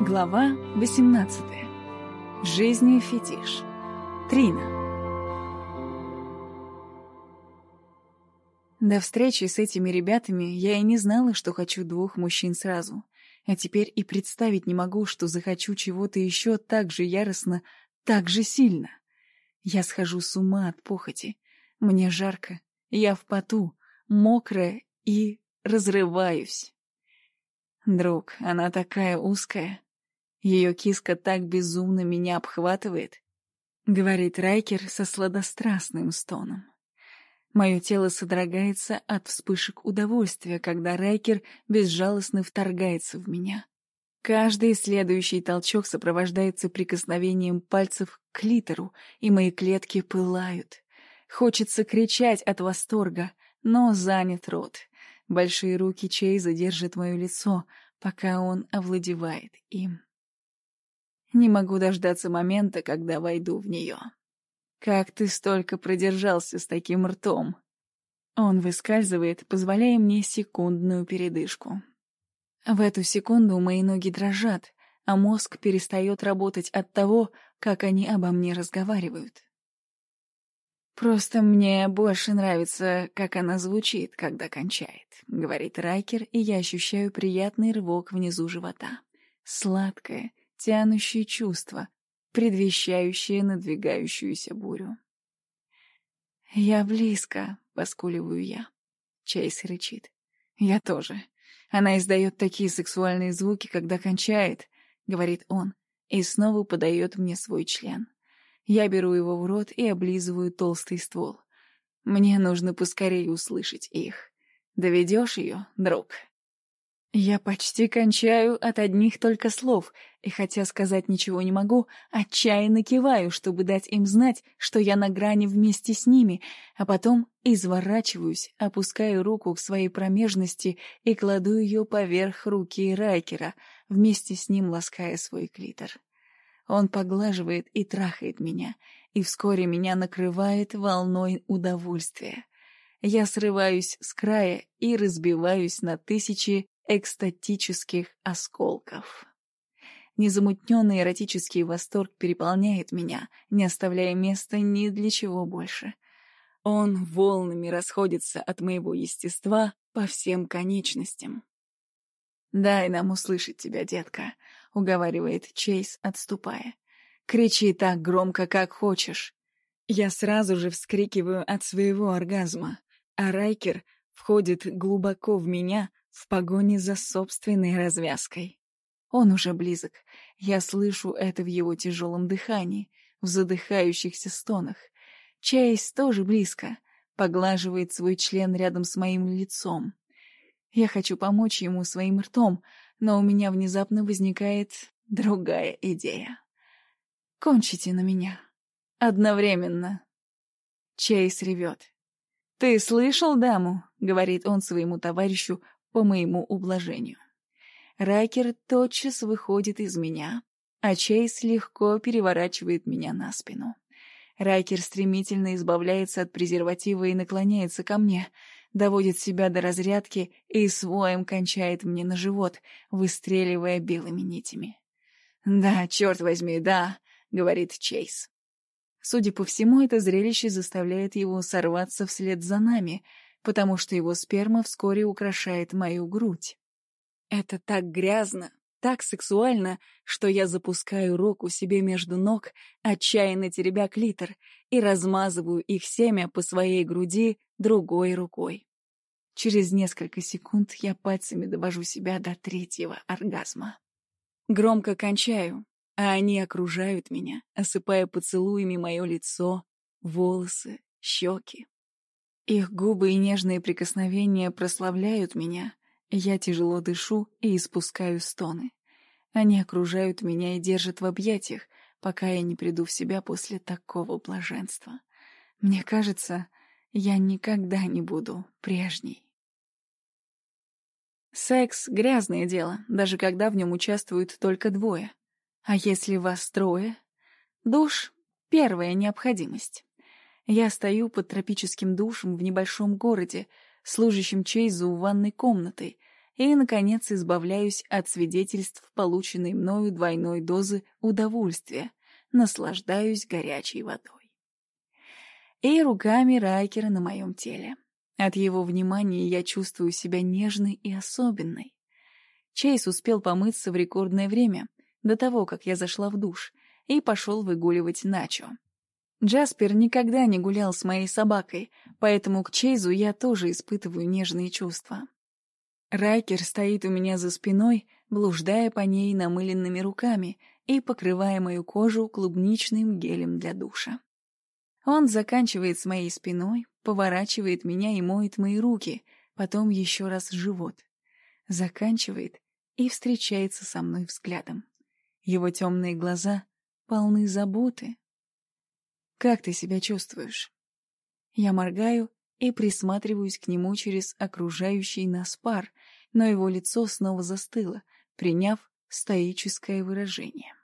Глава 18. Жизни фетиш. Трина. До встречи с этими ребятами я и не знала, что хочу двух мужчин сразу. А теперь и представить не могу, что захочу чего-то еще так же яростно, так же сильно. Я схожу с ума от похоти. Мне жарко, я в поту, мокрая и разрываюсь. Друг, она такая узкая. Ее киска так безумно меня обхватывает, — говорит Райкер со сладострастным стоном. Мое тело содрогается от вспышек удовольствия, когда Райкер безжалостно вторгается в меня. Каждый следующий толчок сопровождается прикосновением пальцев к клитору, и мои клетки пылают. Хочется кричать от восторга, но занят рот. Большие руки Чейза держат мое лицо, пока он овладевает им. Не могу дождаться момента, когда войду в нее. Как ты столько продержался с таким ртом? Он выскальзывает, позволяя мне секундную передышку. В эту секунду мои ноги дрожат, а мозг перестает работать от того, как они обо мне разговаривают. «Просто мне больше нравится, как она звучит, когда кончает», — говорит Райкер, и я ощущаю приятный рывок внизу живота. Сладкое, тянущие чувства, предвещающие надвигающуюся бурю. «Я близко», — поскуливаю я. Чейз рычит. «Я тоже. Она издает такие сексуальные звуки, когда кончает», — говорит он, и снова подает мне свой член. Я беру его в рот и облизываю толстый ствол. Мне нужно поскорее услышать их. Доведешь ее, друг?» Я почти кончаю от одних только слов, и хотя сказать ничего не могу, отчаянно киваю, чтобы дать им знать, что я на грани вместе с ними, а потом изворачиваюсь, опускаю руку к своей промежности и кладу ее поверх руки Райкера, вместе с ним лаская свой клитор. Он поглаживает и трахает меня, и вскоре меня накрывает волной удовольствия. Я срываюсь с края и разбиваюсь на тысячи экстатических осколков. Незамутненный эротический восторг переполняет меня, не оставляя места ни для чего больше. Он волнами расходится от моего естества по всем конечностям. «Дай нам услышать тебя, детка», — уговаривает Чейз, отступая. «Кричи так громко, как хочешь». Я сразу же вскрикиваю от своего оргазма, а Райкер входит глубоко в меня, в погоне за собственной развязкой. Он уже близок. Я слышу это в его тяжелом дыхании, в задыхающихся стонах. Чейз тоже близко, поглаживает свой член рядом с моим лицом. Я хочу помочь ему своим ртом, но у меня внезапно возникает другая идея. Кончите на меня. Одновременно. Чейз ревет. «Ты слышал даму?» — говорит он своему товарищу, по моему ублажению. Райкер тотчас выходит из меня, а Чейз легко переворачивает меня на спину. Райкер стремительно избавляется от презерватива и наклоняется ко мне, доводит себя до разрядки и своим кончает мне на живот, выстреливая белыми нитями. «Да, черт возьми, да», — говорит Чейз. Судя по всему, это зрелище заставляет его сорваться вслед за нами — потому что его сперма вскоре украшает мою грудь. Это так грязно, так сексуально, что я запускаю руку себе между ног, отчаянно теребя клитор, и размазываю их семя по своей груди другой рукой. Через несколько секунд я пальцами довожу себя до третьего оргазма. Громко кончаю, а они окружают меня, осыпая поцелуями мое лицо, волосы, щеки. Их губы и нежные прикосновения прославляют меня. Я тяжело дышу и испускаю стоны. Они окружают меня и держат в объятиях, пока я не приду в себя после такого блаженства. Мне кажется, я никогда не буду прежней. Секс — грязное дело, даже когда в нем участвуют только двое. А если вас трое? Душ — первая необходимость. Я стою под тропическим душем в небольшом городе, служащим Чейзу ванной комнатой, и, наконец, избавляюсь от свидетельств полученной мною двойной дозы удовольствия, наслаждаюсь горячей водой. И руками Райкера на моем теле. От его внимания я чувствую себя нежной и особенной. Чейз успел помыться в рекордное время, до того, как я зашла в душ, и пошел выгуливать Начо. Джаспер никогда не гулял с моей собакой, поэтому к Чейзу я тоже испытываю нежные чувства. Райкер стоит у меня за спиной, блуждая по ней намыленными руками и покрывая мою кожу клубничным гелем для душа. Он заканчивает с моей спиной, поворачивает меня и моет мои руки, потом еще раз живот. Заканчивает и встречается со мной взглядом. Его темные глаза полны заботы. «Как ты себя чувствуешь?» Я моргаю и присматриваюсь к нему через окружающий нас пар, но его лицо снова застыло, приняв стоическое выражение.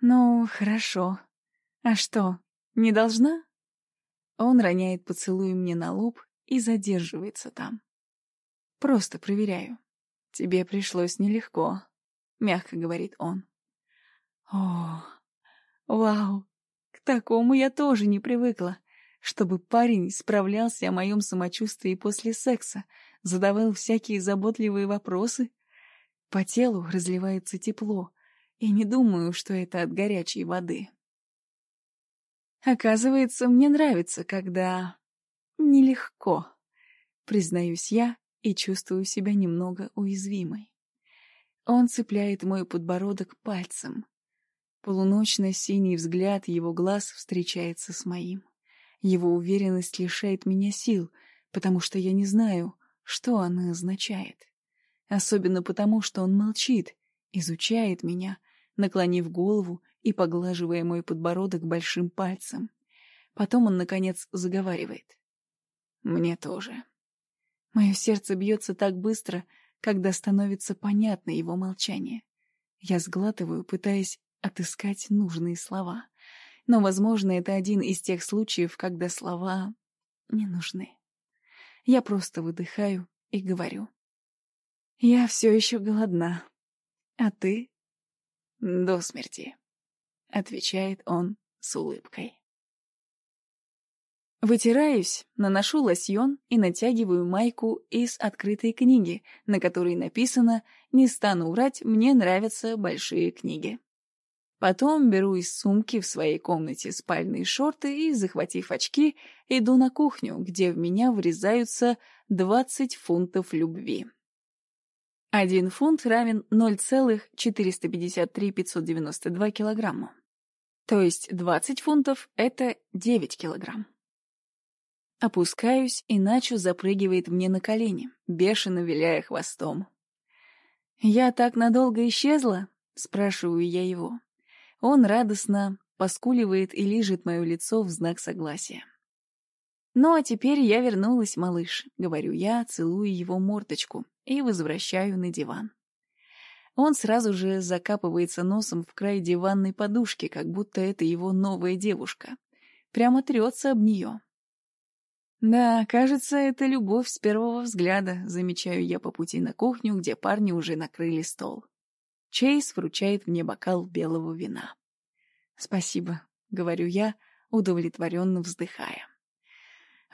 «Ну, хорошо. А что, не должна?» Он роняет поцелуй мне на лоб и задерживается там. «Просто проверяю. Тебе пришлось нелегко», — мягко говорит он. «О, вау, такому я тоже не привыкла, чтобы парень справлялся о моем самочувствии после секса, задавал всякие заботливые вопросы. По телу разливается тепло, и не думаю, что это от горячей воды». Оказывается, мне нравится, когда... нелегко, признаюсь я и чувствую себя немного уязвимой. Он цепляет мой подбородок пальцем. Полуночно-синий взгляд его глаз встречается с моим. Его уверенность лишает меня сил, потому что я не знаю, что она означает. Особенно потому, что он молчит, изучает меня, наклонив голову и поглаживая мой подбородок большим пальцем. Потом он, наконец, заговаривает. «Мне тоже». Мое сердце бьется так быстро, когда становится понятно его молчание. Я сглатываю, пытаясь отыскать нужные слова. Но, возможно, это один из тех случаев, когда слова не нужны. Я просто выдыхаю и говорю. «Я все еще голодна. А ты?» «До смерти» отвечает он с улыбкой. Вытираюсь, наношу лосьон и натягиваю майку из открытой книги, на которой написано «Не стану врать, мне нравятся большие книги». Потом беру из сумки в своей комнате спальные шорты и, захватив очки, иду на кухню, где в меня врезаются 20 фунтов любви. Один фунт равен 0,453 592 килограмма. То есть 20 фунтов — это 9 килограмм. Опускаюсь, и Начо запрыгивает мне на колени, бешено виляя хвостом. «Я так надолго исчезла?» — спрашиваю я его. Он радостно поскуливает и лижет мое лицо в знак согласия. «Ну а теперь я вернулась, малыш», — говорю я, целую его мордочку и возвращаю на диван. Он сразу же закапывается носом в край диванной подушки, как будто это его новая девушка. Прямо трется об нее. Да, кажется, это любовь с первого взгляда, замечаю я по пути на кухню, где парни уже накрыли стол. Чейз вручает мне бокал белого вина. «Спасибо», — говорю я, удовлетворенно вздыхая.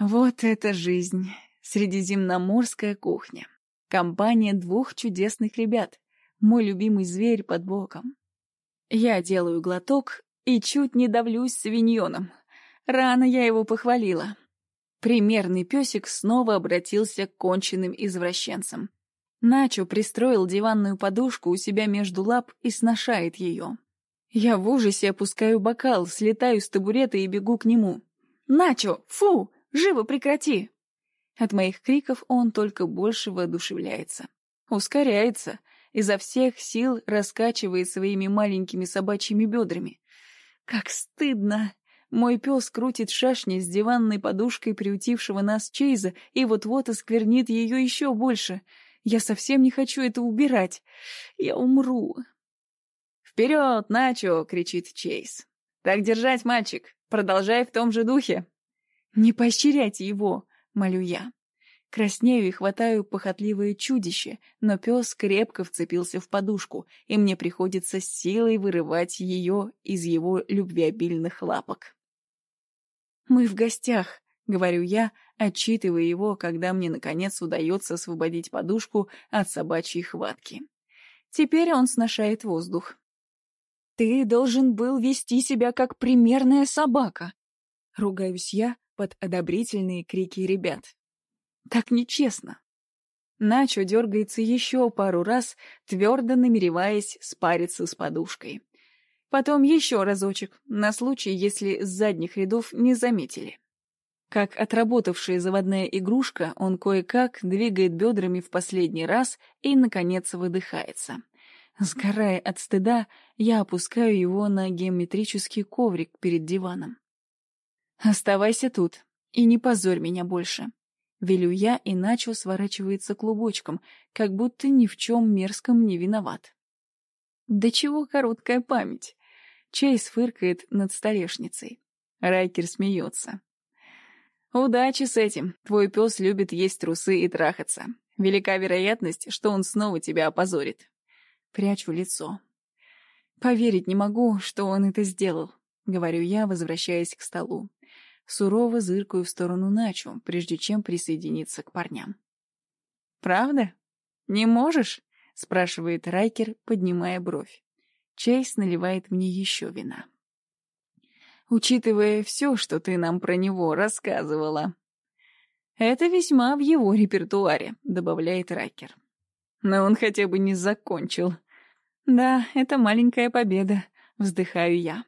«Вот это жизнь! Средиземноморская кухня. Компания двух чудесных ребят, мой любимый зверь под боком. Я делаю глоток и чуть не давлюсь свиньоном. Рано я его похвалила. Примерный песик снова обратился к конченным извращенцам. Начо пристроил диванную подушку у себя между лап и сношает ее. Я в ужасе опускаю бокал, слетаю с табурета и бегу к нему. «Начо! Фу! Живо прекрати!» От моих криков он только больше воодушевляется. Ускоряется, изо всех сил раскачивает своими маленькими собачьими бедрами. Как стыдно! Мой пес крутит шашни с диванной подушкой приутившего нас Чейза и вот-вот осквернит ее еще больше. Я совсем не хочу это убирать. Я умру. «Вперед, Начо!» — кричит Чейз. «Так держать, мальчик! Продолжай в том же духе!» «Не поощряйте его!» — молю я. Краснею и хватаю похотливое чудище, но пес крепко вцепился в подушку, и мне приходится силой вырывать ее из его любвеобильных лапок. «Мы в гостях», — говорю я, отчитывая его, когда мне, наконец, удается освободить подушку от собачьей хватки. Теперь он сношает воздух. «Ты должен был вести себя как примерная собака», — ругаюсь я под одобрительные крики ребят. Так нечестно. Начо дергается еще пару раз, твердо намереваясь спариться с подушкой. Потом еще разочек, на случай, если с задних рядов не заметили. Как отработавшая заводная игрушка, он кое-как двигает бедрами в последний раз и, наконец, выдыхается. Сгорая от стыда, я опускаю его на геометрический коврик перед диваном. «Оставайся тут и не позорь меня больше», Велю я, и начал сворачивается клубочком, как будто ни в чем мерзком не виноват. Да чего короткая память? Чейз фыркает над столешницей. Райкер смеется. «Удачи с этим. Твой пес любит есть трусы и трахаться. Велика вероятность, что он снова тебя опозорит». Прячу лицо. «Поверить не могу, что он это сделал», — говорю я, возвращаясь к столу сурово зыркаю в сторону Начо, прежде чем присоединиться к парням. «Правда? Не можешь?» — спрашивает Райкер, поднимая бровь. Чейз наливает мне еще вина. «Учитывая все, что ты нам про него рассказывала». «Это весьма в его репертуаре», — добавляет Райкер. «Но он хотя бы не закончил». «Да, это маленькая победа», — вздыхаю я.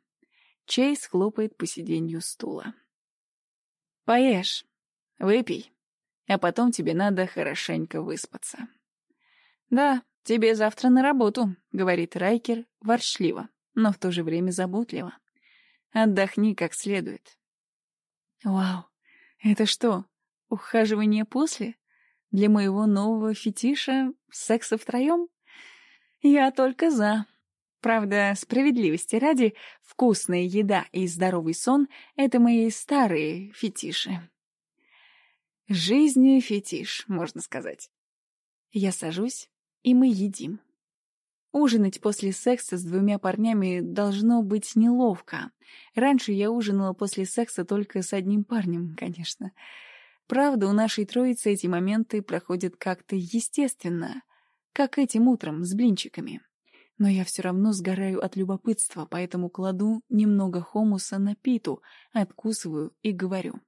Чейз хлопает по сиденью стула. Поешь, выпей, а потом тебе надо хорошенько выспаться. Да, тебе завтра на работу, говорит Райкер ворчливо, но в то же время заботливо. Отдохни как следует. Вау, это что, ухаживание после? Для моего нового фетиша секса втроем? Я только за. Правда, справедливости ради, вкусная еда и здоровый сон — это мои старые фетиши. Жизнь — фетиш, можно сказать. Я сажусь, и мы едим. Ужинать после секса с двумя парнями должно быть неловко. Раньше я ужинала после секса только с одним парнем, конечно. Правда, у нашей троицы эти моменты проходят как-то естественно, как этим утром с блинчиками. Но я все равно сгораю от любопытства, поэтому кладу немного хомуса на питу, откусываю и говорю.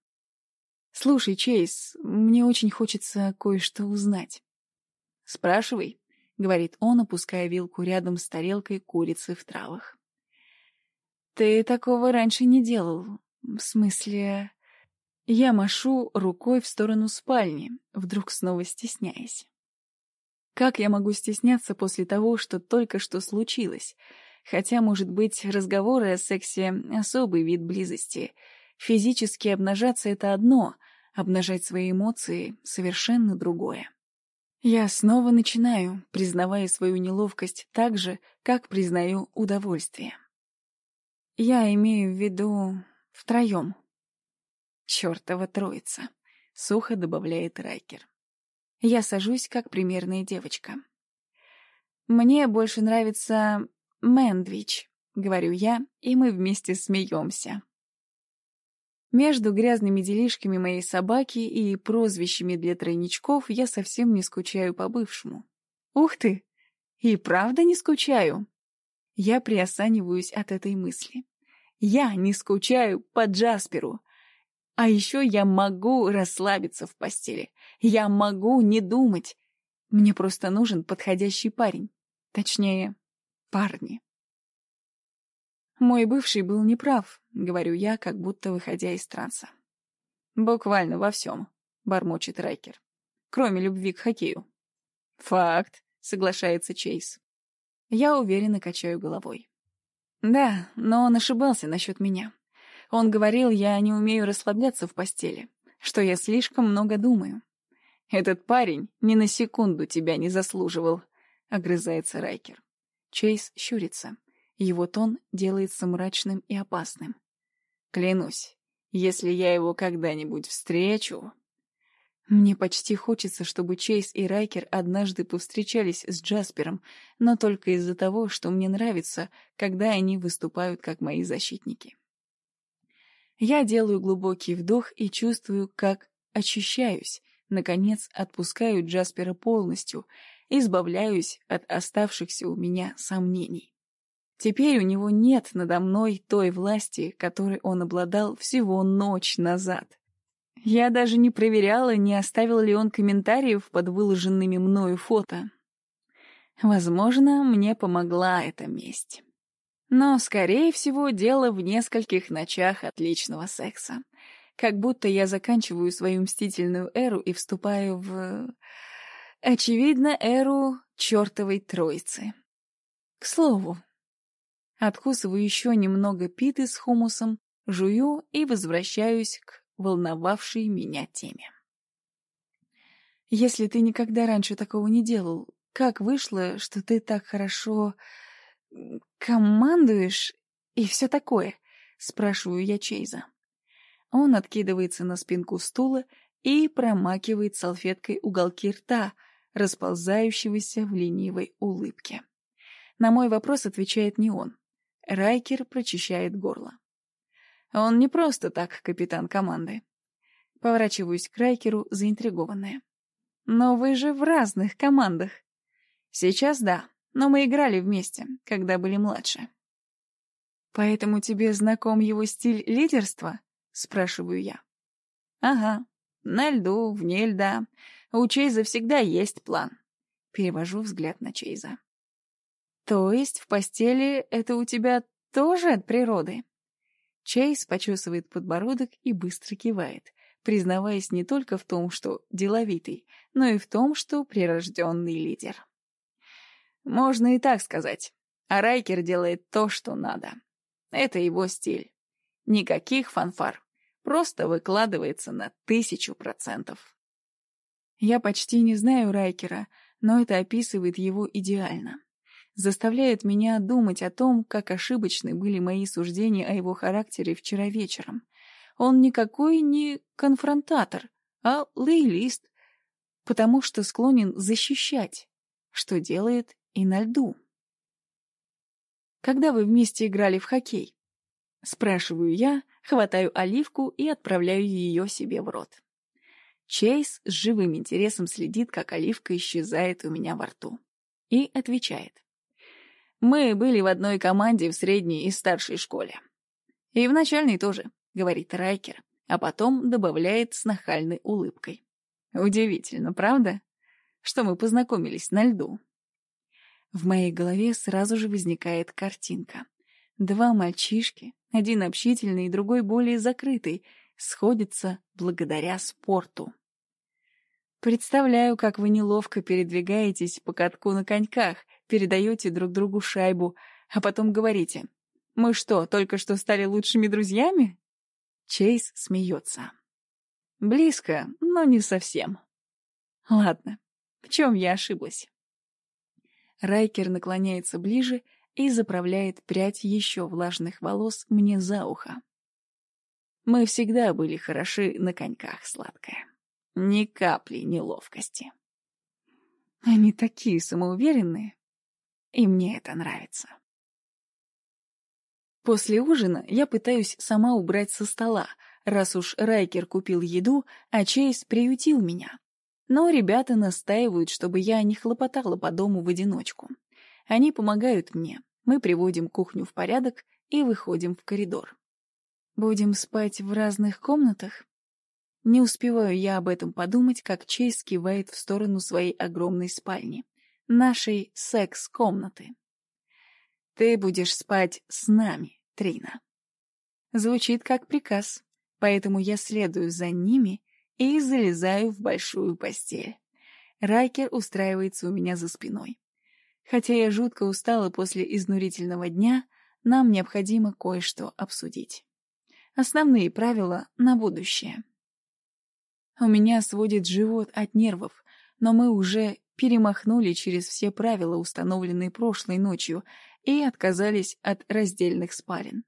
«Слушай, Чейз, мне очень хочется кое-что узнать». «Спрашивай», — говорит он, опуская вилку рядом с тарелкой курицы в травах. «Ты такого раньше не делал. В смысле...» Я машу рукой в сторону спальни, вдруг снова стесняясь. Как я могу стесняться после того, что только что случилось? Хотя, может быть, разговоры о сексе — особый вид близости. Физически обнажаться — это одно, обнажать свои эмоции — совершенно другое. Я снова начинаю, признавая свою неловкость так же, как признаю удовольствие. Я имею в виду втроем. Чёртова троица, — сухо добавляет Райкер. Я сажусь, как примерная девочка. «Мне больше нравится Мэндвич», — говорю я, и мы вместе смеемся. Между грязными делишками моей собаки и прозвищами для тройничков я совсем не скучаю по бывшему. Ух ты! И правда не скучаю. Я приосаниваюсь от этой мысли. Я не скучаю по Джасперу, а еще я могу расслабиться в постели. Я могу не думать. Мне просто нужен подходящий парень. Точнее, парни. Мой бывший был неправ, говорю я, как будто выходя из транса. Буквально во всем, бормочет Райкер. Кроме любви к хоккею. Факт, соглашается Чейз. Я уверенно качаю головой. Да, но он ошибался насчет меня. Он говорил, я не умею расслабляться в постели, что я слишком много думаю. «Этот парень ни на секунду тебя не заслуживал», — огрызается Райкер. Чейз щурится. Его тон делается мрачным и опасным. «Клянусь, если я его когда-нибудь встречу...» Мне почти хочется, чтобы Чейз и Райкер однажды повстречались с Джаспером, но только из-за того, что мне нравится, когда они выступают как мои защитники. Я делаю глубокий вдох и чувствую, как очищаюсь, наконец отпускаю Джаспера полностью, избавляюсь от оставшихся у меня сомнений. Теперь у него нет надо мной той власти, которой он обладал всего ночь назад. Я даже не проверяла, не оставил ли он комментариев под выложенными мною фото. Возможно, мне помогла эта месть. Но, скорее всего, дело в нескольких ночах отличного секса. Как будто я заканчиваю свою мстительную эру и вступаю в... Очевидно, эру чертовой троицы. К слову, откусываю еще немного питы с хумусом, жую и возвращаюсь к волновавшей меня теме. «Если ты никогда раньше такого не делал, как вышло, что ты так хорошо командуешь и все такое?» — спрашиваю я Чейза. Он откидывается на спинку стула и промакивает салфеткой уголки рта, расползающегося в ленивой улыбке. На мой вопрос отвечает не он. Райкер прочищает горло. Он не просто так капитан команды. Поворачиваюсь к Райкеру, заинтригованная. Но вы же в разных командах. Сейчас да, но мы играли вместе, когда были младше. Поэтому тебе знаком его стиль лидерства? Спрашиваю я. Ага, на льду, вне льда. У Чейза всегда есть план. Перевожу взгляд на Чейза. То есть в постели это у тебя тоже от природы? Чейз почесывает подбородок и быстро кивает, признаваясь не только в том, что деловитый, но и в том, что прирожденный лидер. Можно и так сказать. А Райкер делает то, что надо. Это его стиль. Никаких фанфар. Просто выкладывается на тысячу процентов. Я почти не знаю Райкера, но это описывает его идеально заставляет меня думать о том, как ошибочны были мои суждения о его характере вчера вечером. Он никакой не конфронтатор, а лоялист, потому что склонен защищать, что делает и на льду. «Когда вы вместе играли в хоккей?» Спрашиваю я, хватаю оливку и отправляю ее себе в рот. Чейз с живым интересом следит, как оливка исчезает у меня во рту. И отвечает. Мы были в одной команде в средней и старшей школе. И в начальной тоже, говорит Райкер, а потом добавляет с нахальной улыбкой. Удивительно, правда? Что мы познакомились на льду. В моей голове сразу же возникает картинка. Два мальчишки, один общительный и другой более закрытый, сходятся благодаря спорту. Представляю, как вы неловко передвигаетесь по катку на коньках, передаете друг другу шайбу, а потом говорите «Мы что, только что стали лучшими друзьями?» Чейз смеется. Близко, но не совсем. Ладно, в чем я ошиблась? Райкер наклоняется ближе и заправляет прядь еще влажных волос мне за ухо. Мы всегда были хороши на коньках, сладкая. Ни капли неловкости. Они такие самоуверенные. И мне это нравится. После ужина я пытаюсь сама убрать со стола, раз уж Райкер купил еду, а Чейз приютил меня. Но ребята настаивают, чтобы я не хлопотала по дому в одиночку. Они помогают мне, мы приводим кухню в порядок и выходим в коридор. Будем спать в разных комнатах? Не успеваю я об этом подумать, как Чейз кивает в сторону своей огромной спальни нашей секс-комнаты. Ты будешь спать с нами, Трина. Звучит как приказ, поэтому я следую за ними и залезаю в большую постель. Райкер устраивается у меня за спиной. Хотя я жутко устала после изнурительного дня, нам необходимо кое-что обсудить. Основные правила на будущее. У меня сводит живот от нервов, но мы уже перемахнули через все правила, установленные прошлой ночью, и отказались от раздельных спален.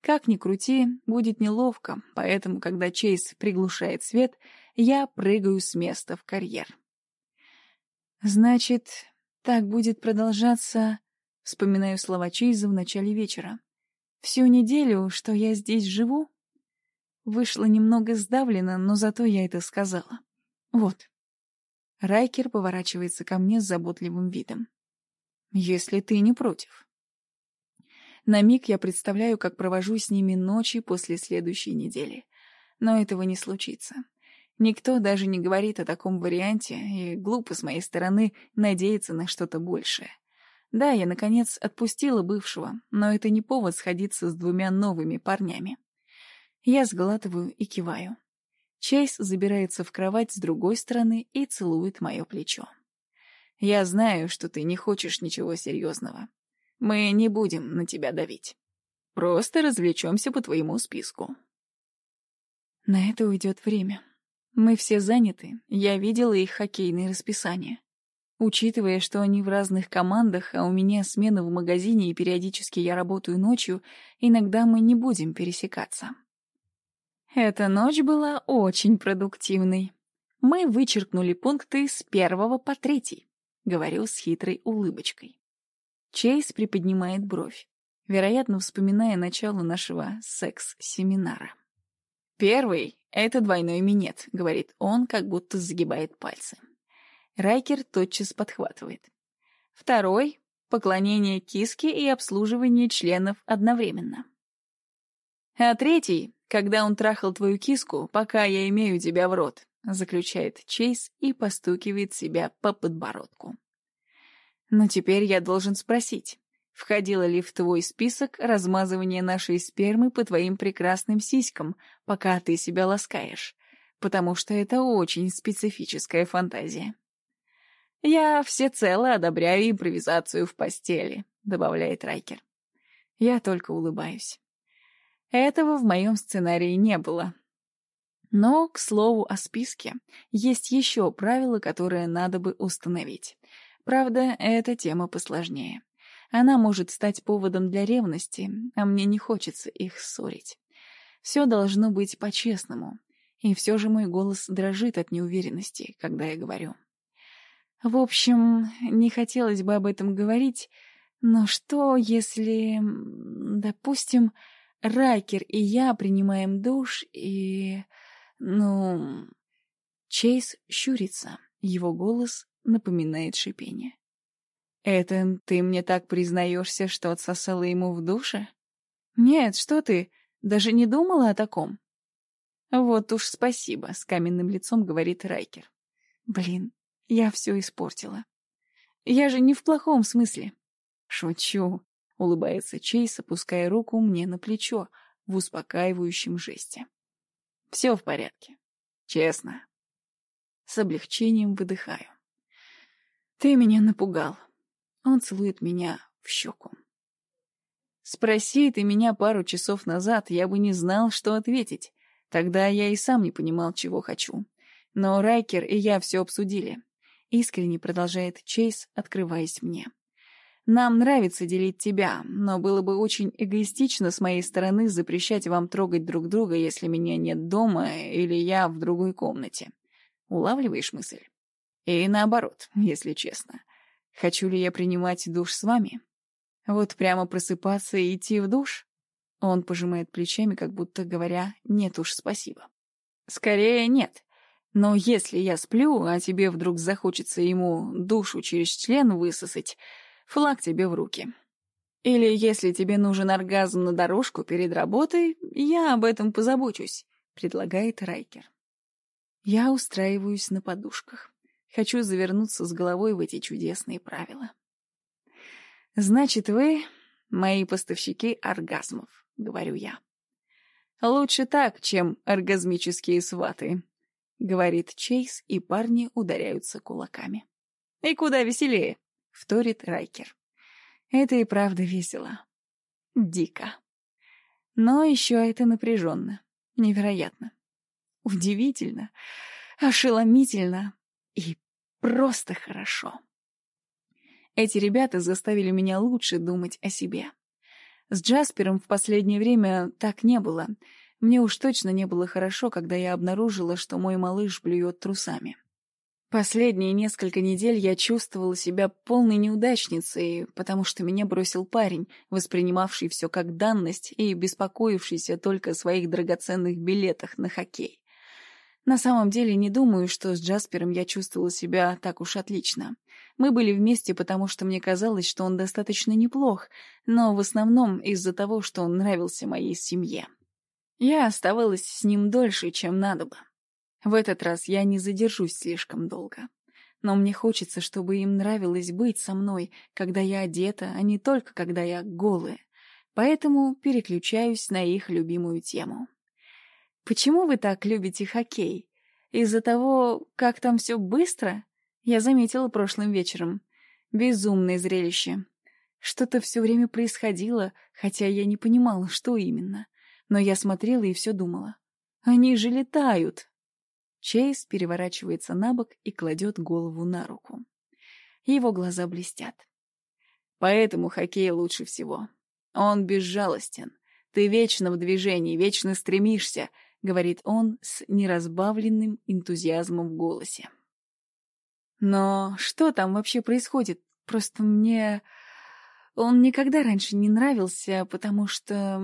Как ни крути, будет неловко, поэтому, когда Чейз приглушает свет, я прыгаю с места в карьер. Значит, так будет продолжаться, вспоминаю слова Чейза в начале вечера. Всю неделю, что я здесь живу? Вышло немного сдавлено, но зато я это сказала. Вот. Райкер поворачивается ко мне с заботливым видом. Если ты не против. На миг я представляю, как провожу с ними ночи после следующей недели. Но этого не случится. Никто даже не говорит о таком варианте, и глупо с моей стороны надеяться на что-то большее. Да, я, наконец, отпустила бывшего, но это не повод сходиться с двумя новыми парнями. Я сглатываю и киваю. Чейз забирается в кровать с другой стороны и целует мое плечо. «Я знаю, что ты не хочешь ничего серьезного. Мы не будем на тебя давить. Просто развлечемся по твоему списку». На это уйдет время. Мы все заняты, я видела их хоккейные расписания. Учитывая, что они в разных командах, а у меня смена в магазине и периодически я работаю ночью, иногда мы не будем пересекаться. Эта ночь была очень продуктивной. Мы вычеркнули пункты с первого по третий, говорю с хитрой улыбочкой. Чейз приподнимает бровь, вероятно, вспоминая начало нашего секс-семинара. «Первый — это двойной минет», — говорит он, как будто загибает пальцы. Райкер тотчас подхватывает. Второй — поклонение киске и обслуживание членов одновременно. А третий — когда он трахал твою киску, пока я имею тебя в рот, заключает Чейз и постукивает себя по подбородку. Но теперь я должен спросить, входило ли в твой список размазывание нашей спермы по твоим прекрасным сиськам, пока ты себя ласкаешь, потому что это очень специфическая фантазия. «Я всецело одобряю импровизацию в постели», — добавляет Райкер. Я только улыбаюсь. Этого в моем сценарии не было. Но, к слову о списке, есть еще правила, которые надо бы установить. Правда, эта тема посложнее. Она может стать поводом для ревности, а мне не хочется их ссорить. Все должно быть по-честному. И все же мой голос дрожит от неуверенности, когда я говорю. В общем, не хотелось бы об этом говорить, но что, если, допустим, Райкер и я принимаем душ и... ну... Чейз щурится, его голос напоминает шипение. «Это ты мне так признаешься, что отсосала ему в душе?» «Нет, что ты, даже не думала о таком?» «Вот уж спасибо», — с каменным лицом говорит Райкер. «Блин, я все испортила. Я же не в плохом смысле. Шучу, улыбается Чейз, опуская руку мне на плечо в успокаивающем жесте. Все в порядке. Честно. С облегчением выдыхаю. Ты меня напугал. Он целует меня в щеку. Спроси ты меня пару часов назад, я бы не знал, что ответить. Тогда я и сам не понимал, чего хочу. Но Райкер и я все обсудили. Искренне продолжает Чейз, открываясь мне. Нам нравится делить тебя, но было бы очень эгоистично с моей стороны запрещать вам трогать друг друга, если меня нет дома или я в другой комнате. Улавливаешь мысль? И наоборот, если честно. Хочу ли я принимать душ с вами? Вот прямо просыпаться и идти в душ? Он пожимает плечами, как будто говоря «нет уж, спасибо». Скорее, нет. Но если я сплю, а тебе вдруг захочется ему душу через член высосать, флаг тебе в руки. Или если тебе нужен оргазм на дорожку перед работой, я об этом позабочусь, предлагает Райкер. Я устраиваюсь на подушках. Хочу завернуться с головой в эти чудесные правила. Значит, вы мои поставщики оргазмов, говорю я. Лучше так, чем оргазмические сваты, — говорит Чейз, и парни ударяются кулаками. «И куда веселее!» — вторит Райкер. Это и правда весело. Дико. Но еще это напряженно. Невероятно. Удивительно. Ошеломительно. И просто хорошо. Эти ребята заставили меня лучше думать о себе. С Джаспером в последнее время так не было — Мне уж точно не было хорошо, когда я обнаружила, что мой малыш блюет трусами. Последние несколько недель я чувствовала себя полной неудачницей, потому что меня бросил парень, воспринимавший все как данность и беспокоившийся только о своих драгоценных билетах на хоккей. На самом деле не думаю, что с Джаспером я чувствовала себя так уж отлично. Мы были вместе, потому что мне казалось, что он достаточно неплох, но в основном из-за того, что он нравился моей семье. Я оставалась с ним дольше, чем надо бы. В этот раз я не задержусь слишком долго. Но мне хочется, чтобы им нравилось быть со мной, когда я одета, а не только когда я голая. Поэтому переключаюсь на их любимую тему. Почему вы так любите хоккей? Из-за того, как там все быстро? Я заметила прошлым вечером. Безумное зрелище. Что-то все время происходило, хотя я не понимала, что именно. Но я смотрела и все думала. Они же летают. Чейз переворачивается на бок и кладет голову на руку. Его глаза блестят. Поэтому хоккей лучше всего. Он безжалостен. Ты вечно в движении, вечно стремишься, говорит он с неразбавленным энтузиазмом в голосе. Но что там вообще происходит? Просто мне... Он никогда раньше не нравился, потому что...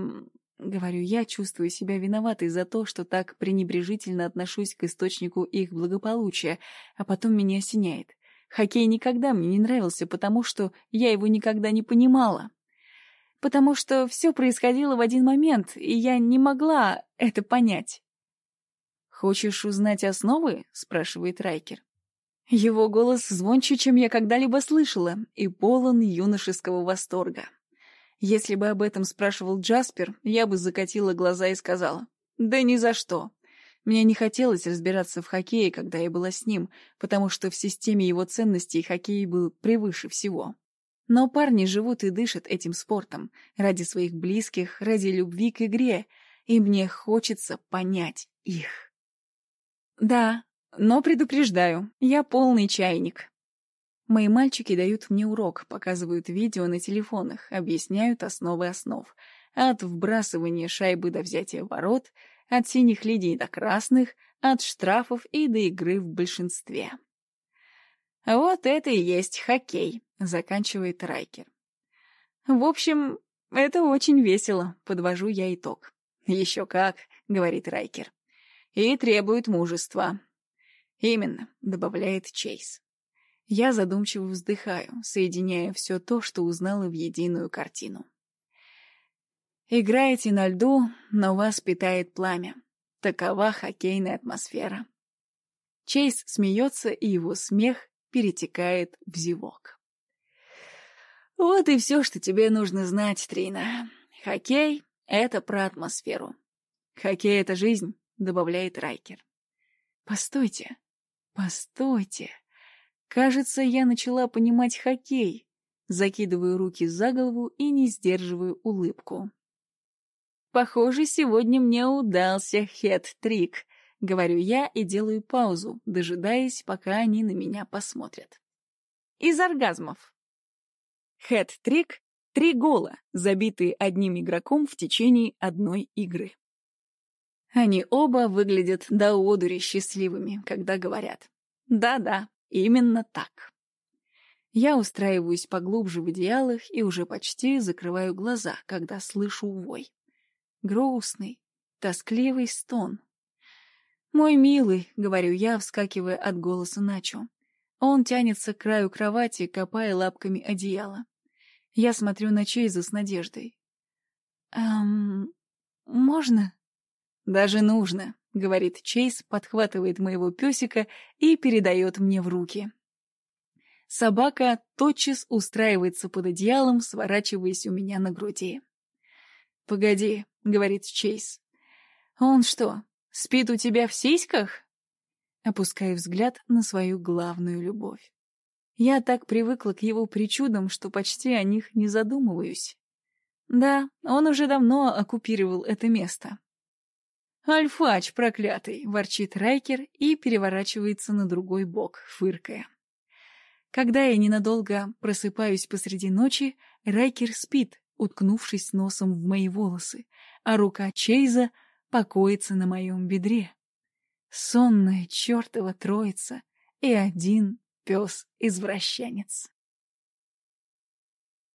Говорю я, чувствую себя виноватой за то, что так пренебрежительно отношусь к источнику их благополучия, а потом меня осеняет. Хоккей никогда мне не нравился, потому что я его никогда не понимала. Потому что все происходило в один момент, и я не могла это понять. «Хочешь узнать основы?» — спрашивает Райкер. Его голос звонче, чем я когда-либо слышала, и полон юношеского восторга. Если бы об этом спрашивал Джаспер, я бы закатила глаза и сказала, «Да ни за что». Мне не хотелось разбираться в хоккее, когда я была с ним, потому что в системе его ценностей хоккей был превыше всего. Но парни живут и дышат этим спортом, ради своих близких, ради любви к игре, и мне хочется понять их. Да, но предупреждаю, я полный чайник. Мои мальчики дают мне урок, показывают видео на телефонах, объясняют основы основ. От вбрасывания шайбы до взятия ворот, от синих линий до красных, от штрафов и до игры в большинстве. «Вот это и есть хоккей», — заканчивает Райкер. «В общем, это очень весело», — подвожу я итог. «Еще как», — говорит Райкер. «И требует мужества». «Именно», — добавляет Чейз. Я задумчиво вздыхаю, соединяя все то, что узнала в единую картину. Играете на льду, но вас питает пламя. Такова хоккейная атмосфера. Чейз смеется, и его смех перетекает в зевок. Вот и все, что тебе нужно знать, Трина. Хоккей — это про атмосферу. Хоккей — это жизнь, добавляет Райкер. Постойте, постойте. Кажется, я начала понимать хоккей. Закидываю руки за голову и не сдерживаю улыбку. Похоже, сегодня мне удался хет-трик, говорю я и делаю паузу, дожидаясь, пока они на меня посмотрят. Из оргазмов. Хэт-трик — три гола, забитые одним игроком в течение одной игры. Они оба выглядят до одури счастливыми, когда говорят «Да-да, Именно так. Я устраиваюсь поглубже в идеалах и уже почти закрываю глаза, когда слышу вой. Грустный, тоскливый стон. «Мой милый», — говорю я, вскакивая от голоса Начо. Он тянется к краю кровати, копая лапками одеяло. Я смотрю на Чейза с надеждой. «Эм... можно?» «Даже нужно», — говорит Чейз, подхватывает моего песика и передает мне в руки. Собака тотчас устраивается под одеялом, сворачиваясь у меня на груди. «Погоди», — говорит Чейз. «Он что, спит у тебя в сиськах?» Опускаю взгляд на свою главную любовь. Я так привыкла к его причудам, что почти о них не задумываюсь. Да, он уже давно оккупировал это место. «Альфач проклятый!» — ворчит Райкер и переворачивается на другой бок, фыркая. Когда я ненадолго просыпаюсь посреди ночи, Райкер спит, уткнувшись носом в мои волосы, а рука Чейза покоится на моем бедре. Сонная чертова троица и один пес-извращенец.